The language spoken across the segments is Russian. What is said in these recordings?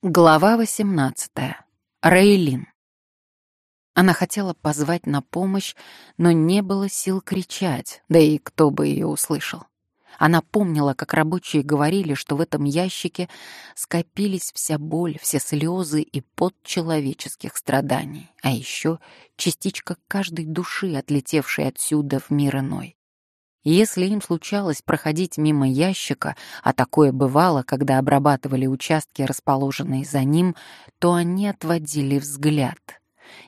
Глава 18. Рейлин. Она хотела позвать на помощь, но не было сил кричать, да и кто бы ее услышал. Она помнила, как рабочие говорили, что в этом ящике скопились вся боль, все слезы и пот человеческих страданий, а еще частичка каждой души, отлетевшей отсюда в мир иной. Если им случалось проходить мимо ящика, а такое бывало, когда обрабатывали участки, расположенные за ним, то они отводили взгляд.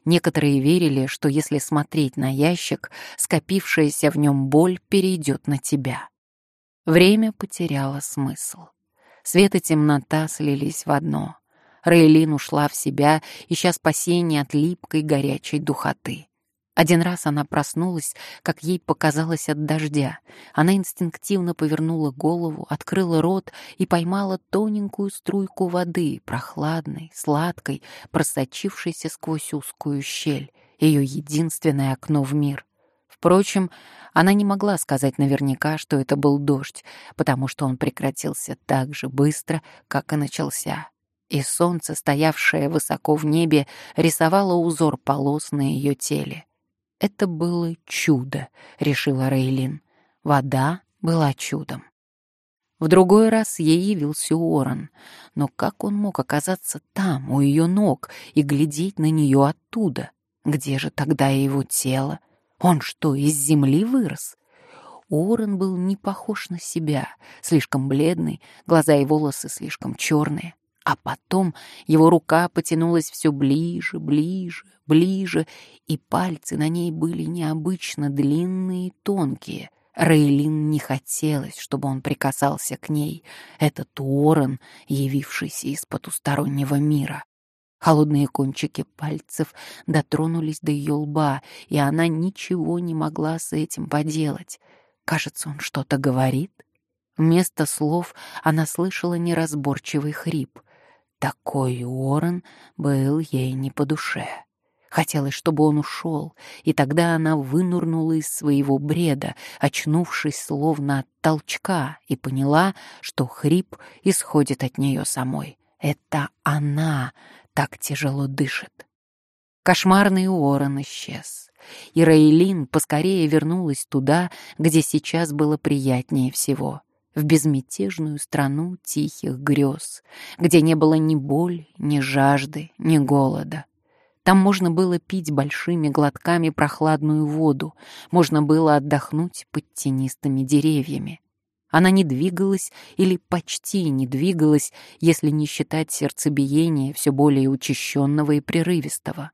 Некоторые верили, что если смотреть на ящик, скопившаяся в нем боль перейдет на тебя. Время потеряло смысл. Свет и темнота слились в одно. Рейлин ушла в себя, ища спасения от липкой горячей духоты. Один раз она проснулась, как ей показалось от дождя. Она инстинктивно повернула голову, открыла рот и поймала тоненькую струйку воды, прохладной, сладкой, просочившейся сквозь узкую щель, ее единственное окно в мир. Впрочем, она не могла сказать наверняка, что это был дождь, потому что он прекратился так же быстро, как и начался. И солнце, стоявшее высоко в небе, рисовало узор полос на ее теле. Это было чудо, решила Рейлин. Вода была чудом. В другой раз ей явился Уоррен, но как он мог оказаться там, у ее ног, и глядеть на нее оттуда? Где же тогда его тело? Он что, из земли вырос? Уоррен был не похож на себя, слишком бледный, глаза и волосы слишком черные. А потом его рука потянулась все ближе, ближе, ближе, и пальцы на ней были необычно длинные и тонкие. Рейлин не хотелось, чтобы он прикасался к ней, этот Уоррен, явившийся из потустороннего мира. Холодные кончики пальцев дотронулись до ее лба, и она ничего не могла с этим поделать. Кажется, он что-то говорит. Вместо слов она слышала неразборчивый хрип. Такой Уоррен был ей не по душе. Хотелось, чтобы он ушел, и тогда она вынурнула из своего бреда, очнувшись словно от толчка, и поняла, что хрип исходит от нее самой. Это она так тяжело дышит. Кошмарный Уоррен исчез, и Рейлин поскорее вернулась туда, где сейчас было приятнее всего — в безмятежную страну тихих грез, где не было ни боли, ни жажды, ни голода. Там можно было пить большими глотками прохладную воду, можно было отдохнуть под тенистыми деревьями. Она не двигалась или почти не двигалась, если не считать сердцебиения все более учащенного и прерывистого.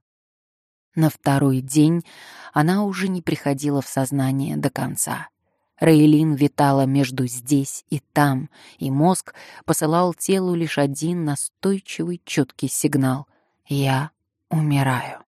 На второй день она уже не приходила в сознание до конца. Рейлин витала между здесь и там, и мозг посылал телу лишь один настойчивый четкий сигнал — «Я умираю».